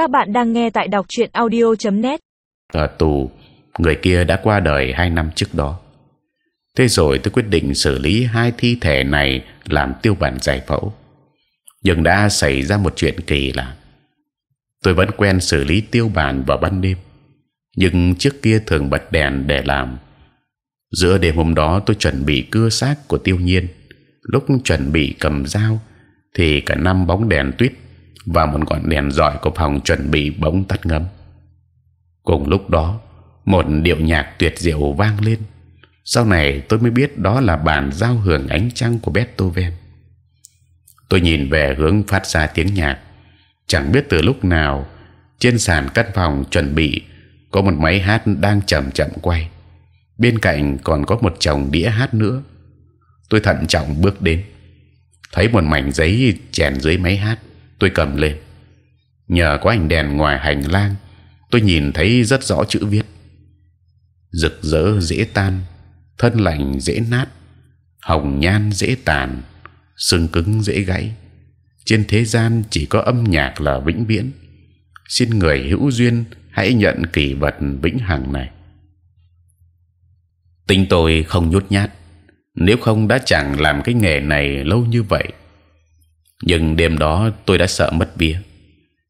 Các bạn đang nghe tại đọc truyện audio.net. ở tù, người kia đã qua đời hai năm trước đó. Thế rồi tôi quyết định xử lý hai thi thể này làm tiêu bản giải phẫu. Nhưng đã xảy ra một chuyện kỳ lạ. Tôi vẫn quen xử lý tiêu bản vào ban đêm. Nhưng trước kia thường bật đèn để làm. Giữa đêm hôm đó tôi chuẩn bị cưa xác của tiêu nhiên. Lúc chuẩn bị cầm dao, thì cả năm bóng đèn tuyết và một ngọn đèn giỏi của phòng chuẩn bị bỗng tắt ngấm. Cùng lúc đó, một điệu nhạc tuyệt diệu vang lên. Sau này tôi mới biết đó là bản giao hưởng ánh trăng của Beethoven. Tôi nhìn về hướng phát ra tiếng nhạc. Chẳng biết từ lúc nào, trên sàn căn phòng chuẩn bị, có một máy hát đang chậm chậm quay. Bên cạnh còn có một chồng đĩa hát nữa. Tôi thận trọng bước đến, thấy một mảnh giấy chèn dưới máy hát tôi cầm lên. Nhờ có ánh đèn ngoài hành lang, tôi nhìn thấy rất rõ chữ viết. Rực rỡ dễ tan, thân lành dễ nát, hồng nhan dễ tàn, xương cứng dễ gãy. Trên thế gian chỉ có âm nhạc là vĩnh viễn. Xin người hữu duyên hãy nhận kỷ vật vĩnh hằng này. Tính tôi không nhút nhát. Nếu không đã chẳng làm cái nghề này lâu như vậy nhưng đêm đó tôi đã sợ mất vía.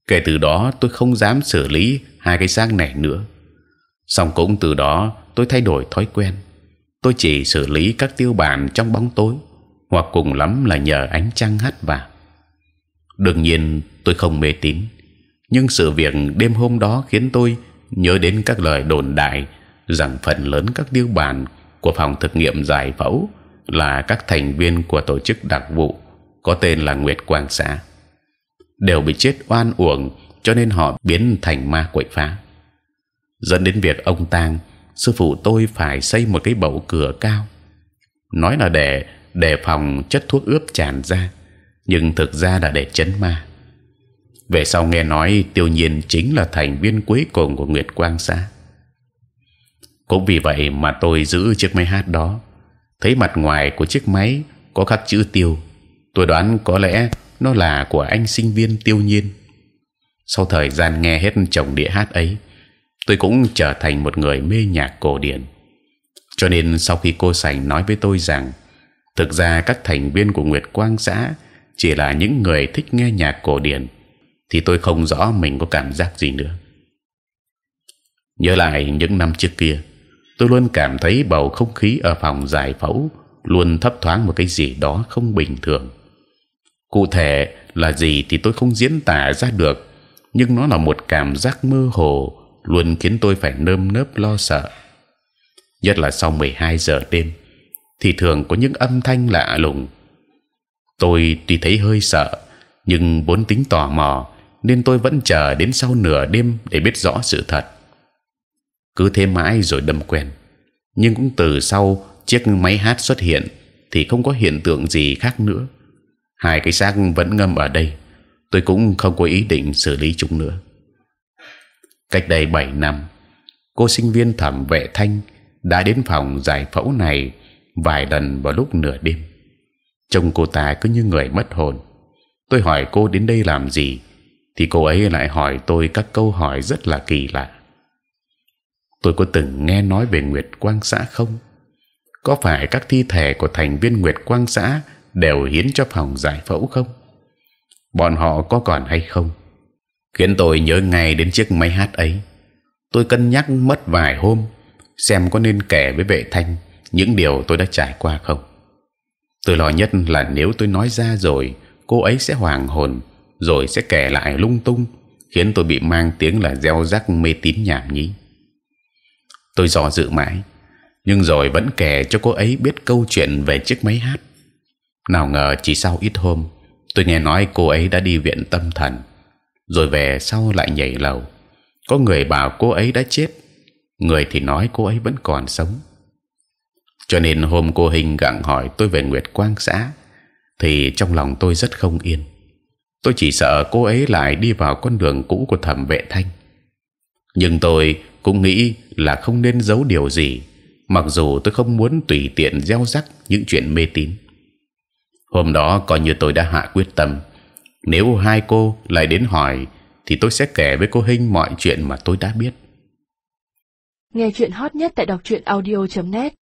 Kể từ đó tôi không dám xử lý hai cái xác này nữa. Song cũng từ đó tôi thay đổi thói quen. Tôi chỉ xử lý các tiêu bản trong bóng tối, hoặc cùng lắm là nhờ ánh trăng hắt vào. Đương nhiên, tôi không mê tín. Nhưng sự việc đêm hôm đó khiến tôi nhớ đến các lời đồn đại rằng phần lớn các tiêu bản của phòng thực nghiệm giải phẫu là các thành viên của tổ chức đặc vụ có tên là Nguyệt Quang xã, đều bị chết oan uổng cho nên họ biến thành ma quậy phá. Dẫn đến việc ông tang, sư phụ tôi phải xây một cái bậu cửa cao. Nói là để đề phòng chất thuốc ướp tràn ra, nhưng thực ra là để chấn ma. Về sau nghe nói tiêu nhiên chính là thành viên cuối cùng của Nguyệt Quang xã. Cũng vì vậy mà tôi giữ chiếc máy hát đó. Thấy mặt ngoài của chiếc máy có khắc chữ tiêu tôi đoán có lẽ nó là của anh sinh viên tiêu nhiên. Sau thời gian nghe hết chồng đĩa hát ấy, tôi cũng trở thành một người mê nhạc cổ điển. Cho nên sau khi cô sành nói với tôi rằng, thực ra các thành viên của Nguyệt Quang xã chỉ là những người thích nghe nhạc cổ điển, thì tôi không rõ mình có cảm giác gì nữa. Nhớ lại những năm trước kia, tôi luôn cảm thấy bầu không khí ở phòng giải phẫu luôn thấp thoáng một cái gì đó không bình thường cụ thể là gì thì tôi không diễn tả ra được, nhưng nó là một cảm giác mơ hồ, luôn khiến tôi phải nơm nớp lo sợ. Nhất là sau 12 giờ đêm, thì thường có những âm thanh lạ lùng. Tôi tuy thấy hơi sợ, nhưng vốn tính tò mò, nên tôi vẫn chờ đến sau nửa đêm để biết rõ sự thật. Cứ thế mãi rồi đâm quen. Nhưng cũng từ sau chiếc máy hát xuất hiện, thì không có hiện tượng gì khác nữa hai cái xác vẫn ngâm ở đây. Tôi cũng không có ý định xử lý chúng nữa. Cách đây 7 năm, cô sinh viên thẩm vệ thanh đã đến phòng giải phẫu này vài lần vào lúc nửa đêm. Trông cô ta cứ như người mất hồn. Tôi hỏi cô đến đây làm gì, thì cô ấy lại hỏi tôi các câu hỏi rất là kỳ lạ. Tôi có từng nghe nói về Nguyệt Quang xã không? Có phải các thi thể của thành viên Nguyệt Quang xã đều hiến cho phòng giải phẫu không? Bọn họ có còn hay không? Khiến tôi nhớ ngay đến chiếc máy hát ấy. Tôi cân nhắc mất vài hôm xem có nên kể với vệ thanh những điều tôi đã trải qua không. Tôi lo nhất là nếu tôi nói ra rồi, cô ấy sẽ hoàng hồn, rồi sẽ kể lại lung tung, khiến tôi bị mang tiếng là gieo rắc mê tín nhảm nhí tôi dò dự mãi nhưng rồi vẫn kể cho cô ấy biết câu chuyện về chiếc máy hát nào ngờ chỉ sau ít hôm, tôi nghe nói cô ấy đã đi viện tâm thần, rồi về sau lại nhảy lầu. Có người bảo cô ấy đã chết, người thì nói cô ấy vẫn còn sống. Cho nên hôm cô hình gặng hỏi tôi về Nguyệt Quang xã, thì trong lòng tôi rất không yên. Tôi chỉ sợ cô ấy lại đi vào con đường cũ của thẩm vệ thanh. Nhưng tôi cũng nghĩ là không nên giấu điều gì, mặc dù tôi không muốn tùy tiện gieo rắc những chuyện mê tín hôm đó coi như tôi đã hạ quyết tâm nếu hai cô lại đến hỏi, thì tôi sẽ kể với cô Hinh mọi chuyện mà tôi đã biết. Nghe chuyện hot nhất tại đọc truyện audio.net